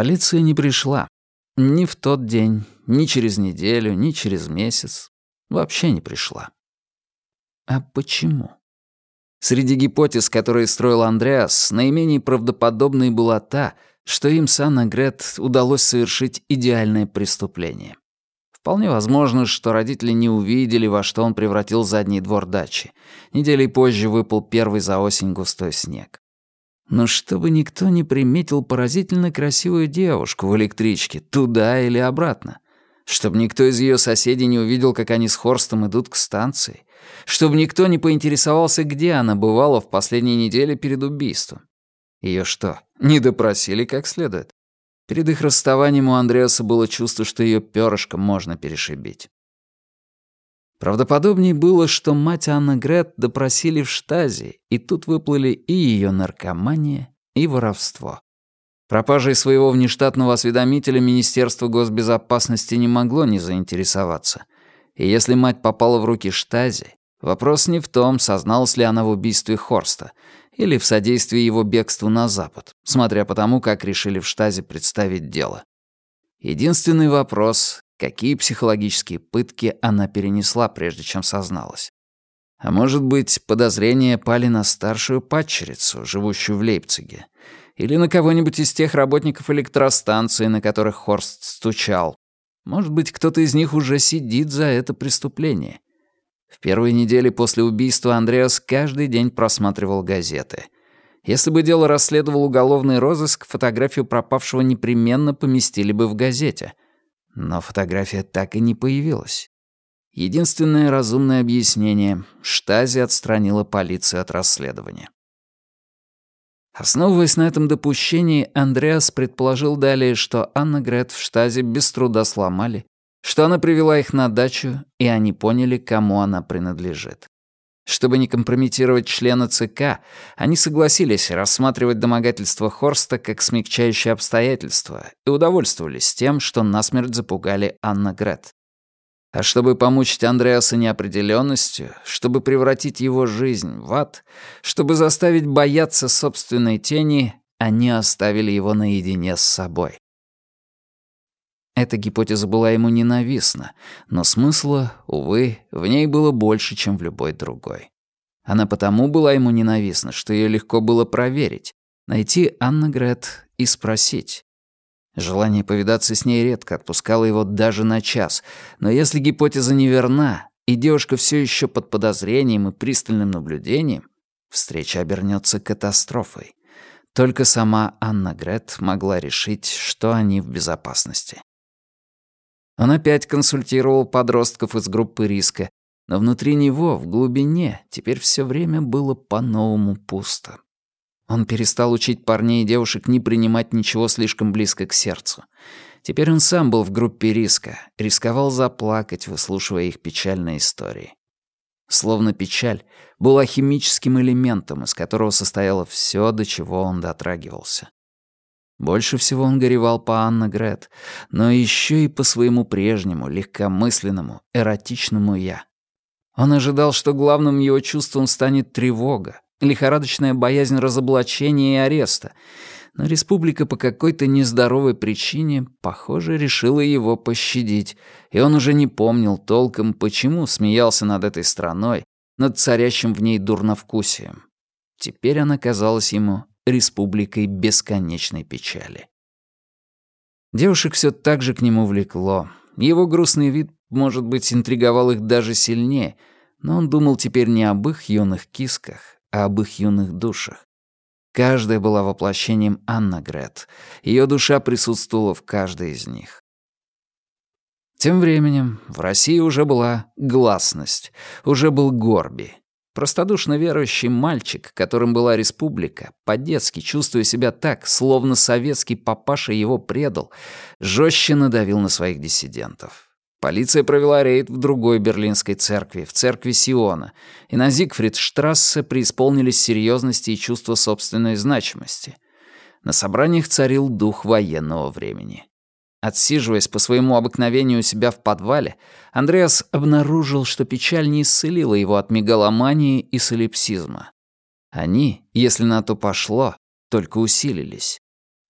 Полиция не пришла. Ни в тот день, ни через неделю, ни через месяц. Вообще не пришла. А почему? Среди гипотез, которые строил Андреас, наименее правдоподобной была та, что им с Анна Грет удалось совершить идеальное преступление. Вполне возможно, что родители не увидели, во что он превратил задний двор дачи. Неделей позже выпал первый за осень густой снег. Но чтобы никто не приметил поразительно красивую девушку в электричке, туда или обратно. Чтобы никто из ее соседей не увидел, как они с Хорстом идут к станции. Чтобы никто не поинтересовался, где она бывала в последние недели перед убийством. Ее что, не допросили как следует? Перед их расставанием у Андреаса было чувство, что ее перышком можно перешибить. Правдоподобнее было, что мать Анны Грет допросили в штазе, и тут выплыли и ее наркомания, и воровство. Пропажей своего внештатного осведомителя Министерство госбезопасности не могло не заинтересоваться. И если мать попала в руки штази, вопрос не в том, созналась ли она в убийстве Хорста, или в содействии его бегству на запад, смотря по тому, как решили в штазе представить дело. Единственный вопрос — какие психологические пытки она перенесла, прежде чем созналась. А может быть, подозрения пали на старшую падчерицу, живущую в Лейпциге, или на кого-нибудь из тех работников электростанции, на которых Хорст стучал. Может быть, кто-то из них уже сидит за это преступление. В первые недели после убийства Андреас каждый день просматривал газеты. Если бы дело расследовал уголовный розыск, фотографию пропавшего непременно поместили бы в газете. Но фотография так и не появилась. Единственное разумное объяснение — Штази отстранила полицию от расследования. Основываясь на этом допущении, Андреас предположил далее, что Анна Грет в Штазе без труда сломали, что она привела их на дачу, и они поняли, кому она принадлежит. Чтобы не компрометировать члена ЦК, они согласились рассматривать домогательство Хорста как смягчающее обстоятельство и удовольствовались тем, что насмерть запугали Анна Грет. А чтобы помучить Андреаса неопределенностью, чтобы превратить его жизнь в ад, чтобы заставить бояться собственной тени, они оставили его наедине с собой. Эта гипотеза была ему ненавистна, но смысла, увы, в ней было больше, чем в любой другой. Она потому была ему ненавистна, что ее легко было проверить, найти Анна Грет и спросить. Желание повидаться с ней редко отпускало его даже на час, но если гипотеза неверна, и девушка все еще под подозрением и пристальным наблюдением, встреча обернется катастрофой. Только сама Анна Грет могла решить, что они в безопасности. Он опять консультировал подростков из группы риска, но внутри него, в глубине, теперь все время было по-новому пусто. Он перестал учить парней и девушек не принимать ничего слишком близко к сердцу. Теперь он сам был в группе риска, рисковал заплакать, выслушивая их печальные истории. Словно печаль была химическим элементом, из которого состояло все, до чего он дотрагивался. Больше всего он горевал по Анна Грет, но еще и по своему прежнему, легкомысленному, эротичному «я». Он ожидал, что главным его чувством станет тревога, лихорадочная боязнь разоблачения и ареста, но республика по какой-то нездоровой причине, похоже, решила его пощадить, и он уже не помнил толком, почему смеялся над этой страной, над царящим в ней дурновкусием. Теперь она казалась ему республикой бесконечной печали. Девушек все так же к нему влекло. Его грустный вид, может быть, интриговал их даже сильнее, но он думал теперь не об их юных кисках, а об их юных душах. Каждая была воплощением Анна Грет. Ее душа присутствовала в каждой из них. Тем временем в России уже была гласность, уже был Горби, Простодушно верующий мальчик, которым была республика, по-детски чувствуя себя так, словно советский папаша его предал, жестче надавил на своих диссидентов. Полиция провела рейд в другой берлинской церкви, в церкви Сиона, и на Зигфридштрассе преисполнились серьезности и чувства собственной значимости. На собраниях царил дух военного времени. Отсиживаясь по своему обыкновению у себя в подвале, Андреас обнаружил, что печаль не исцелила его от мегаломании и солипсизма. Они, если на то пошло, только усилились.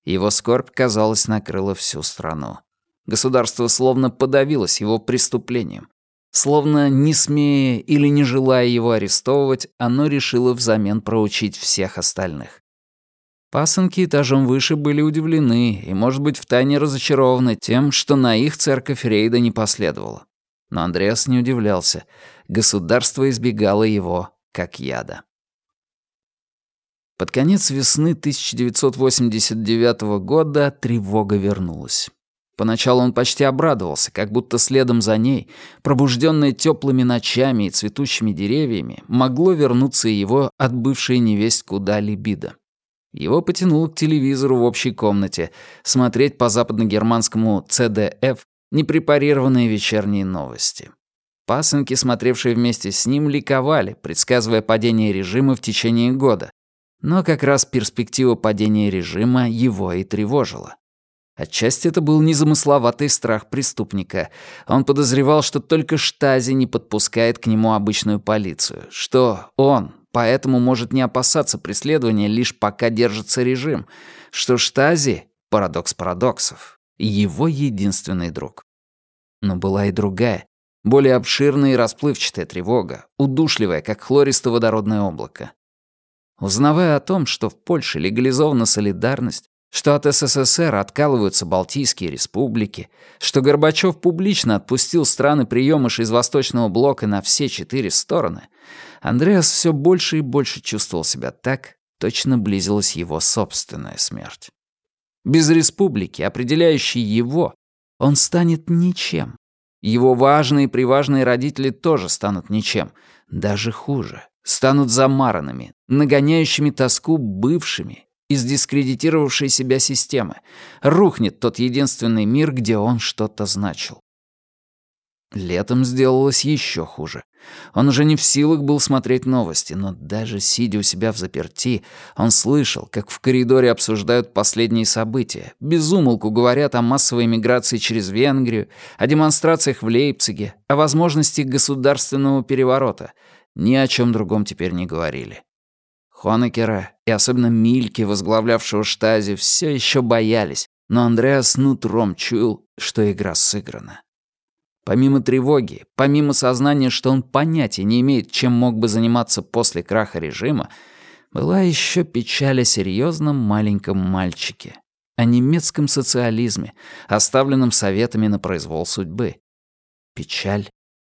Его скорбь, казалось, накрыла всю страну. Государство словно подавилось его преступлением. Словно не смея или не желая его арестовывать, оно решило взамен проучить всех остальных. Пасынки этажом выше были удивлены и, может быть, втайне разочарованы тем, что на их церковь рейда не последовало. Но Андреас не удивлялся. Государство избегало его как яда. Под конец весны 1989 года тревога вернулась. Поначалу он почти обрадовался, как будто следом за ней, пробужденное теплыми ночами и цветущими деревьями, могло вернуться и его отбывшая невесть куда либидо. Его потянуло к телевизору в общей комнате, смотреть по западногерманскому CDF непрепарированные вечерние новости. Пасынки, смотревшие вместе с ним, ликовали, предсказывая падение режима в течение года. Но как раз перспектива падения режима его и тревожила. Отчасти это был незамысловатый страх преступника. Он подозревал, что только Штази не подпускает к нему обычную полицию, что он, поэтому может не опасаться преследования лишь пока держится режим, что Штази — парадокс парадоксов, его единственный друг. Но была и другая, более обширная и расплывчатая тревога, удушливая, как хлористо-водородное облако. Узнавая о том, что в Польше легализована солидарность, что от СССР откалываются Балтийские республики, что Горбачев публично отпустил страны приемыш из Восточного блока на все четыре стороны, Андреас все больше и больше чувствовал себя так, точно близилась его собственная смерть. Без республики, определяющей его, он станет ничем. Его важные и приважные родители тоже станут ничем, даже хуже. Станут замаранными, нагоняющими тоску бывшими из дискредитировавшей себя системы. Рухнет тот единственный мир, где он что-то значил. Летом сделалось еще хуже. Он уже не в силах был смотреть новости, но даже сидя у себя в заперти, он слышал, как в коридоре обсуждают последние события, безумолку говорят о массовой миграции через Венгрию, о демонстрациях в Лейпциге, о возможности государственного переворота. Ни о чем другом теперь не говорили. Хонекера и особенно Мильки, возглавлявшего штази, все еще боялись, но Андреас нутром чуял, что игра сыграна. Помимо тревоги, помимо сознания, что он понятия не имеет, чем мог бы заниматься после краха режима, была еще печаль о серьезном маленьком мальчике, о немецком социализме, оставленном советами на произвол судьбы. Печаль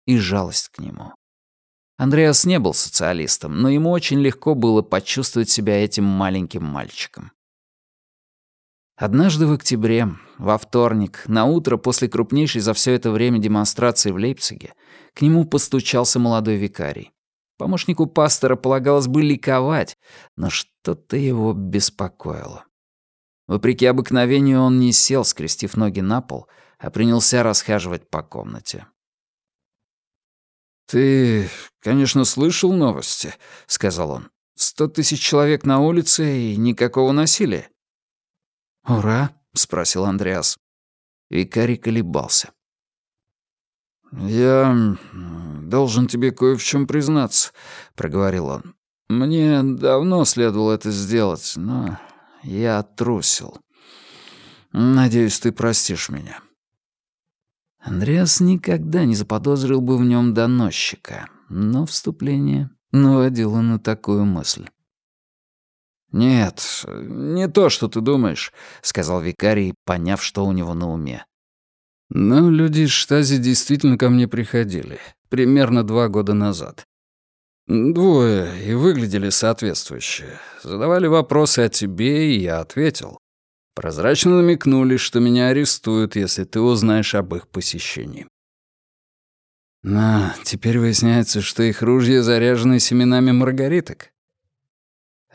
и жалость к нему. Андреас не был социалистом, но ему очень легко было почувствовать себя этим маленьким мальчиком. Однажды в октябре, во вторник, на утро после крупнейшей за все это время демонстрации в Лейпциге, к нему постучался молодой викарий. Помощнику пастора полагалось бы ликовать, но что-то его беспокоило. Вопреки обыкновению он не сел, скрестив ноги на пол, а принялся расхаживать по комнате. «Ты, конечно, слышал новости», — сказал он. «Сто тысяч человек на улице и никакого насилия». «Ура?» — спросил Андреас. Викарий колебался. «Я должен тебе кое в чем признаться», — проговорил он. «Мне давно следовало это сделать, но я трусил. Надеюсь, ты простишь меня». Андреас никогда не заподозрил бы в нем доносчика, но вступление наводило на такую мысль. «Нет, не то, что ты думаешь», — сказал викарий, поняв, что у него на уме. «Но люди из штази действительно ко мне приходили, примерно два года назад. Двое, и выглядели соответствующе. Задавали вопросы о тебе, и я ответил. Прозрачно намекнули, что меня арестуют, если ты узнаешь об их посещении. Но теперь выясняется, что их ружья заряжены семенами маргариток.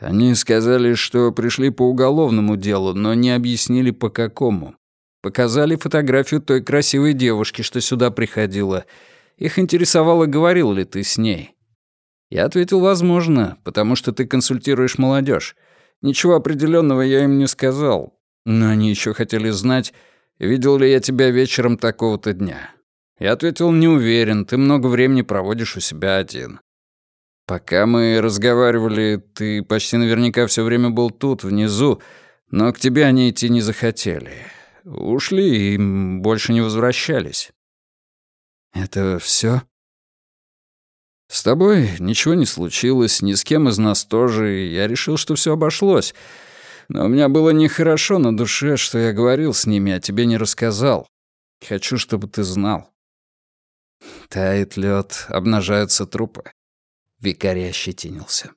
Они сказали, что пришли по уголовному делу, но не объяснили, по какому. Показали фотографию той красивой девушки, что сюда приходила. Их интересовало, говорил ли ты с ней. Я ответил, возможно, потому что ты консультируешь молодежь. Ничего определенного я им не сказал, но они еще хотели знать, видел ли я тебя вечером такого-то дня. Я ответил, не уверен, ты много времени проводишь у себя один. Пока мы разговаривали, ты почти наверняка все время был тут, внизу, Но к тебе они идти не захотели. Ушли и больше не возвращались. Это все? С тобой ничего не случилось, ни с кем из нас тоже, и я решил, что все обошлось. Но у меня было нехорошо на душе, что я говорил с ними, а тебе не рассказал. Хочу, чтобы ты знал. Тает лед, обнажаются трупы. Викарий ощетинился.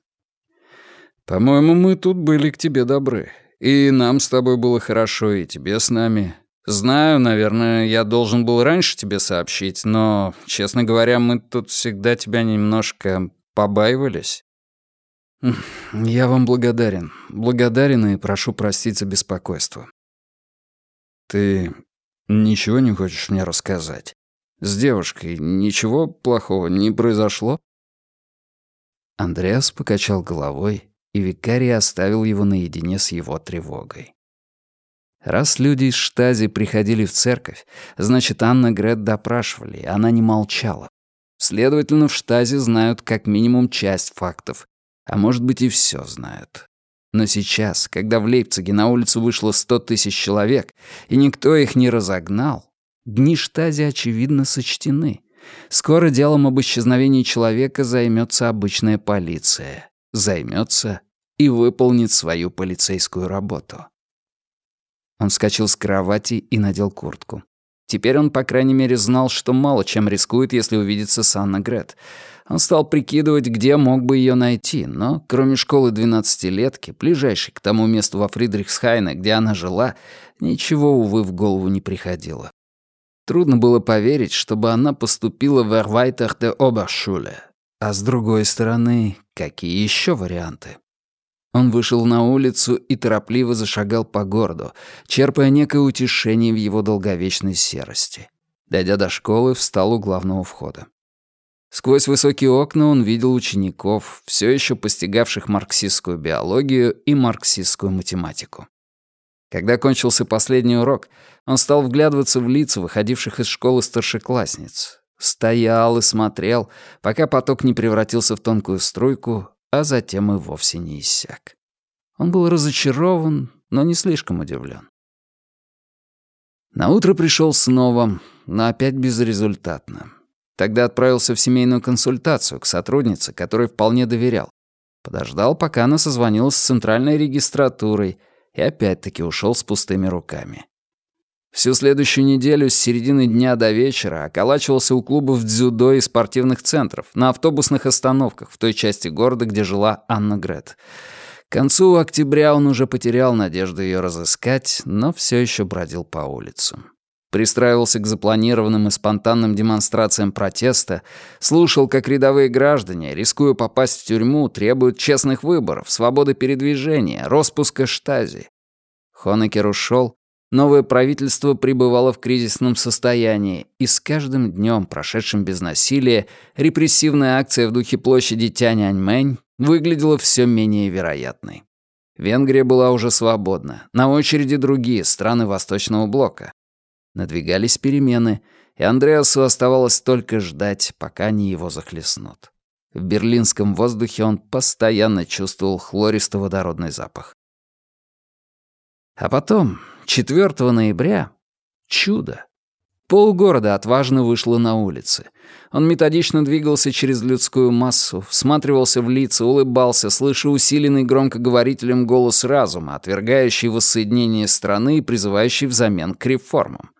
По-моему, мы тут были к тебе добры. И нам с тобой было хорошо, и тебе с нами. Знаю, наверное, я должен был раньше тебе сообщить, но, честно говоря, мы тут всегда тебя немножко побаивались. Я вам благодарен. Благодарен и прошу простить за беспокойство. Ты ничего не хочешь мне рассказать? С девушкой ничего плохого не произошло? Андреас покачал головой, и викарий оставил его наедине с его тревогой. Раз люди из штази приходили в церковь, значит, Анна Грет допрашивали, и она не молчала. Следовательно, в штазе знают как минимум часть фактов, а может быть и все знают. Но сейчас, когда в Лейпциге на улицу вышло сто тысяч человек, и никто их не разогнал, дни штази, очевидно, сочтены. Скоро делом об исчезновении человека займется обычная полиция. Займется и выполнит свою полицейскую работу. Он вскочил с кровати и надел куртку. Теперь он, по крайней мере, знал, что мало чем рискует, если увидится с Анной Грет. Он стал прикидывать, где мог бы ее найти, но кроме школы двенадцатилетки, ближайшей к тому месту во Фридрихсхайне, где она жила, ничего, увы, в голову не приходило. Трудно было поверить, чтобы она поступила в Эрвайтер де Обершуле. А с другой стороны, какие еще варианты? Он вышел на улицу и торопливо зашагал по городу, черпая некое утешение в его долговечной серости. Дойдя до школы, встал у главного входа. Сквозь высокие окна он видел учеников, все еще постигавших марксистскую биологию и марксистскую математику. Когда кончился последний урок, он стал вглядываться в лица выходивших из школы старшеклассниц. Стоял и смотрел, пока поток не превратился в тонкую струйку, а затем и вовсе не иссяк. Он был разочарован, но не слишком удивлен. Наутро пришел снова, но опять безрезультатно. Тогда отправился в семейную консультацию к сотруднице, которой вполне доверял. Подождал, пока она созвонилась с центральной регистратурой и опять-таки ушел с пустыми руками. Всю следующую неделю с середины дня до вечера околачивался у клубов дзюдо и спортивных центров, на автобусных остановках в той части города, где жила Анна Грет. К концу октября он уже потерял надежду ее разыскать, но все еще бродил по улицам. Пристраивался к запланированным и спонтанным демонстрациям протеста, слушал, как рядовые граждане, рискуя попасть в тюрьму, требуют честных выборов, свободы передвижения, распуска штази. Хонекер ушел, Новое правительство пребывало в кризисном состоянии, и с каждым днем, прошедшим без насилия, репрессивная акция в духе площади Тяньаньмэнь выглядела все менее вероятной. Венгрия была уже свободна, на очереди другие страны Восточного блока. Надвигались перемены, и Андреасу оставалось только ждать, пока они его захлестнут. В берлинском воздухе он постоянно чувствовал хлористо-водородный запах. А потом, 4 ноября — чудо. Полгорода отважно вышло на улицы. Он методично двигался через людскую массу, всматривался в лица, улыбался, слыша усиленный громкоговорителем голос разума, отвергающий воссоединение страны и призывающий взамен к реформам.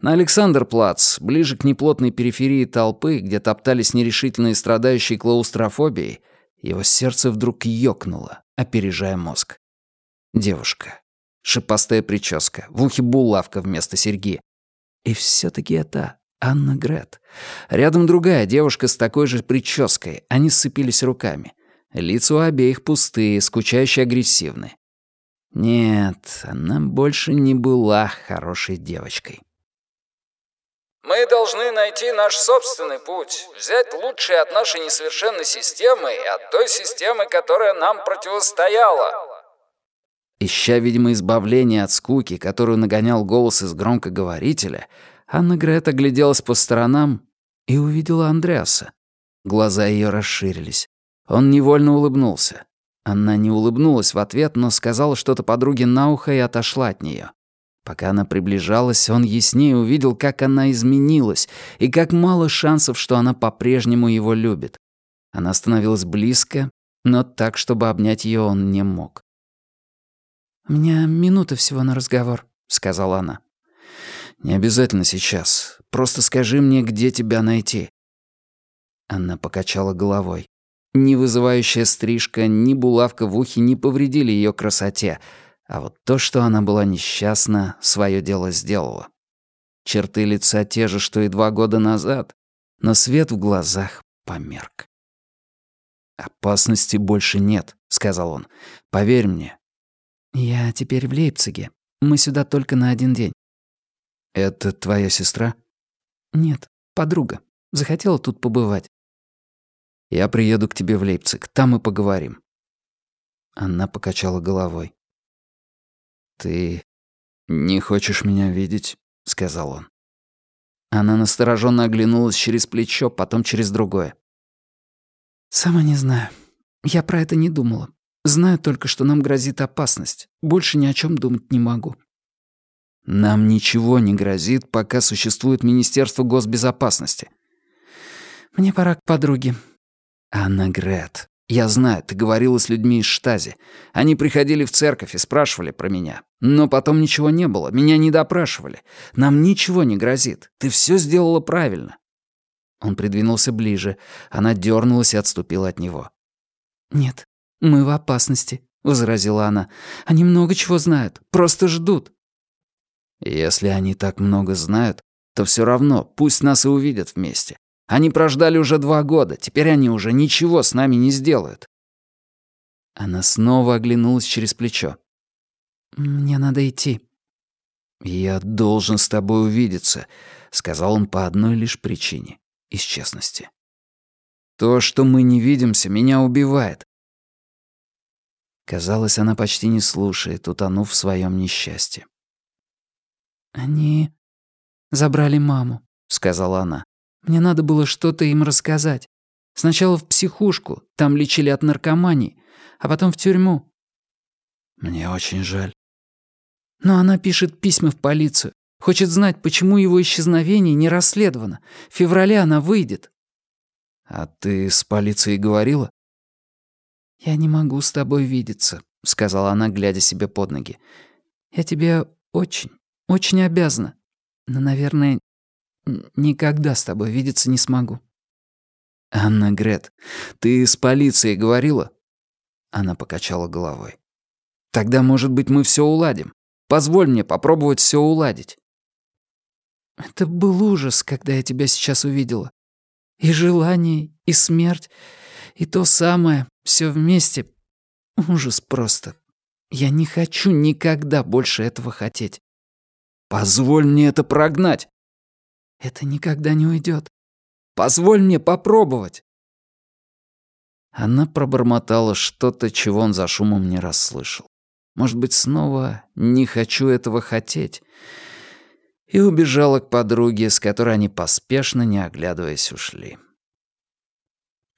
На Александрплац, ближе к неплотной периферии толпы, где топтались нерешительные страдающие клаустрофобией, его сердце вдруг ёкнуло, опережая мозг. Девушка. Шипастая прическа, в ухе булавка вместо серьги. И все таки это Анна Грет. Рядом другая девушка с такой же прической. Они сцепились руками. Лица у обеих пустые, скучающе агрессивны. Нет, она больше не была хорошей девочкой. Мы должны найти наш собственный путь, взять лучшее от нашей несовершенной системы и от той системы, которая нам противостояла. Ища, видимо, избавление от скуки, которую нагонял голос из громкоговорителя, Анна Грет огляделась по сторонам и увидела Андреаса. Глаза ее расширились. Он невольно улыбнулся. Она не улыбнулась в ответ, но сказала что-то подруге на ухо и отошла от нее. Пока она приближалась, он яснее увидел, как она изменилась и как мало шансов, что она по-прежнему его любит. Она становилась близко, но так, чтобы обнять ее, он не мог. «У меня минута всего на разговор», — сказала она. «Не обязательно сейчас. Просто скажи мне, где тебя найти». Она покачала головой. Ни вызывающая стрижка, ни булавка в ухе не повредили ее красоте, а вот то, что она была несчастна, свое дело сделала. Черты лица те же, что и два года назад, но свет в глазах померк. «Опасности больше нет», — сказал он. «Поверь мне». «Я теперь в Лейпциге. Мы сюда только на один день». «Это твоя сестра?» «Нет, подруга. Захотела тут побывать». «Я приеду к тебе в Лейпциг. Там мы поговорим». Она покачала головой. «Ты не хочешь меня видеть?» — сказал он. Она настороженно оглянулась через плечо, потом через другое. «Сама не знаю. Я про это не думала. Знаю только, что нам грозит опасность. Больше ни о чем думать не могу». «Нам ничего не грозит, пока существует Министерство госбезопасности». «Мне пора к подруге». «Анна Грет, я знаю, ты говорила с людьми из штази. Они приходили в церковь и спрашивали про меня. Но потом ничего не было, меня не допрашивали. Нам ничего не грозит. Ты все сделала правильно. Он придвинулся ближе. Она дернулась и отступила от него. «Нет, мы в опасности», — возразила она. «Они много чего знают, просто ждут». «Если они так много знают, то все равно пусть нас и увидят вместе. Они прождали уже два года, теперь они уже ничего с нами не сделают». Она снова оглянулась через плечо. «Мне надо идти». «Я должен с тобой увидеться», — сказал он по одной лишь причине — из честности. «То, что мы не видимся, меня убивает». Казалось, она почти не слушает, утонув в своем несчастье. «Они забрали маму», — сказала она. Мне надо было что-то им рассказать. Сначала в психушку, там лечили от наркомании, а потом в тюрьму. Мне очень жаль. Но она пишет письма в полицию. Хочет знать, почему его исчезновение не расследовано. В феврале она выйдет. А ты с полицией говорила? Я не могу с тобой видеться, сказала она, глядя себе под ноги. Я тебе очень, очень обязана. Но, наверное, Никогда с тобой видеться не смогу». «Анна Грет, ты с полицией говорила?» Она покачала головой. «Тогда, может быть, мы все уладим. Позволь мне попробовать все уладить». «Это был ужас, когда я тебя сейчас увидела. И желание, и смерть, и то самое, все вместе. Ужас просто. Я не хочу никогда больше этого хотеть». «Позволь мне это прогнать!» Это никогда не уйдет. Позволь мне попробовать. Она пробормотала что-то, чего он за шумом не расслышал. Может быть, снова «не хочу этого хотеть» и убежала к подруге, с которой они поспешно, не оглядываясь, ушли.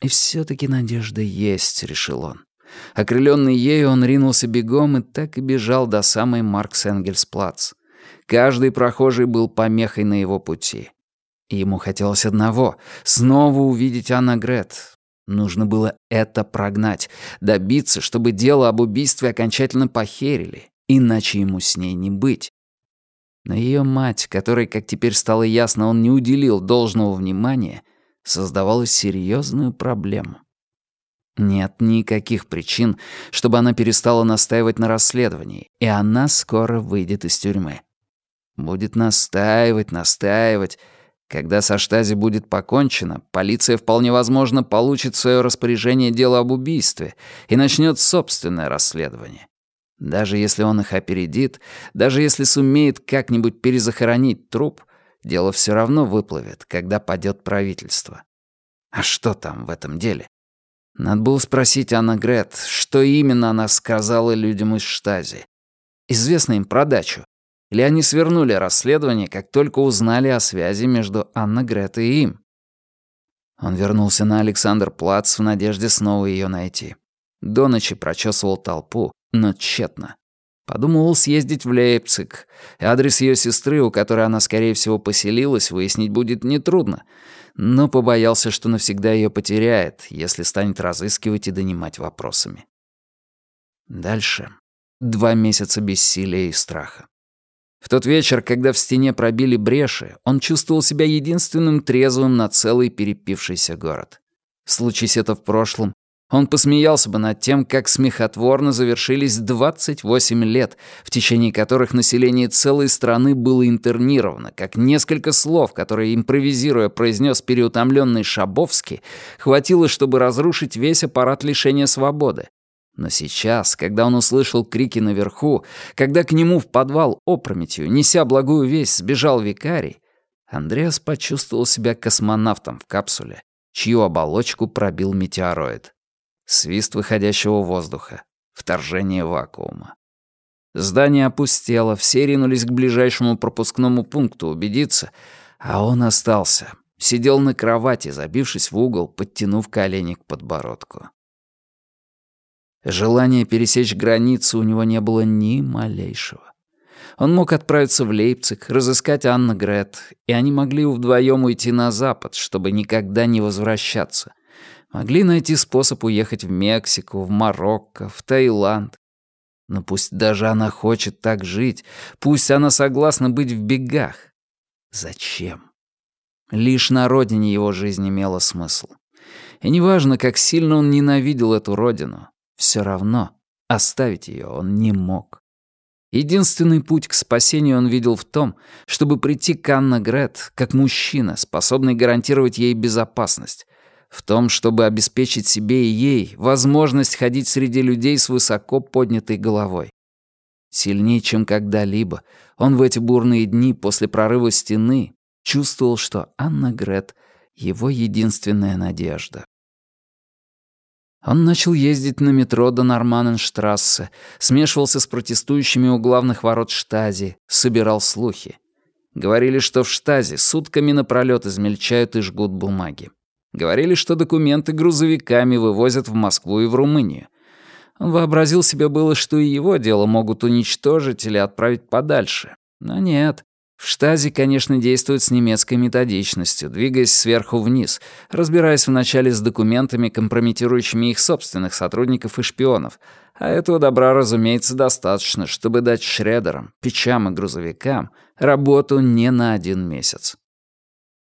«И все таки надежда есть», — решил он. Окрыленный ею, он ринулся бегом и так и бежал до самой Маркс-Энгельсплац. Каждый прохожий был помехой на его пути. Ему хотелось одного — снова увидеть Анна Грет. Нужно было это прогнать, добиться, чтобы дело об убийстве окончательно похерили, иначе ему с ней не быть. Но ее мать, которой, как теперь стало ясно, он не уделил должного внимания, создавала серьезную проблему. Нет никаких причин, чтобы она перестала настаивать на расследовании, и она скоро выйдет из тюрьмы. Будет настаивать, настаивать, когда со Штази будет покончено, полиция вполне возможно получит свое распоряжение дело об убийстве и начнет собственное расследование. Даже если он их опередит, даже если сумеет как-нибудь перезахоронить труп, дело все равно выплывет, когда падет правительство. А что там в этом деле? Надо было спросить Анна Грет, что именно она сказала людям из Штази. Известно им про дачу, или они свернули расследование, как только узнали о связи между Анна Гретой и им? Он вернулся на Александр Плац в надежде снова ее найти. До ночи прочесывал толпу, но тщетно. Подумывал съездить в Лейпциг. Адрес ее сестры, у которой она, скорее всего, поселилась, выяснить будет нетрудно. Но побоялся, что навсегда ее потеряет, если станет разыскивать и донимать вопросами. Дальше. Два месяца бессилия и страха. В тот вечер, когда в стене пробили бреши, он чувствовал себя единственным трезвым на целый перепившийся город. Случись это в прошлом, он посмеялся бы над тем, как смехотворно завершились 28 лет, в течение которых население целой страны было интернировано, как несколько слов, которые, импровизируя, произнес переутомленный Шабовский, хватило, чтобы разрушить весь аппарат лишения свободы. Но сейчас, когда он услышал крики наверху, когда к нему в подвал опрометью, неся благую весть, сбежал викарий, Андреас почувствовал себя космонавтом в капсуле, чью оболочку пробил метеороид. Свист выходящего воздуха. Вторжение вакуума. Здание опустело, все ринулись к ближайшему пропускному пункту убедиться, а он остался. Сидел на кровати, забившись в угол, подтянув колени к подбородку. Желания пересечь границу у него не было ни малейшего. Он мог отправиться в Лейпциг, разыскать Анна Грет, и они могли вдвоем уйти на запад, чтобы никогда не возвращаться — Могли найти способ уехать в Мексику, в Марокко, в Таиланд. Но пусть даже она хочет так жить, пусть она согласна быть в бегах. Зачем? Лишь на родине его жизнь имела смысл. И неважно, как сильно он ненавидел эту родину, все равно оставить ее он не мог. Единственный путь к спасению он видел в том, чтобы прийти к Анна Грет как мужчина, способный гарантировать ей безопасность, в том, чтобы обеспечить себе и ей возможность ходить среди людей с высоко поднятой головой. Сильнее, чем когда-либо, он в эти бурные дни после прорыва стены чувствовал, что Анна Грет — его единственная надежда. Он начал ездить на метро до Норманенштрассе, смешивался с протестующими у главных ворот Штази, собирал слухи. Говорили, что в Штази сутками напролёт измельчают и жгут бумаги. Говорили, что документы грузовиками вывозят в Москву и в Румынию. Он вообразил себе было, что и его дело могут уничтожить или отправить подальше. Но нет. В штазе, конечно, действуют с немецкой методичностью, двигаясь сверху вниз, разбираясь вначале с документами, компрометирующими их собственных сотрудников и шпионов. А этого добра, разумеется, достаточно, чтобы дать шредерам, печам и грузовикам работу не на один месяц.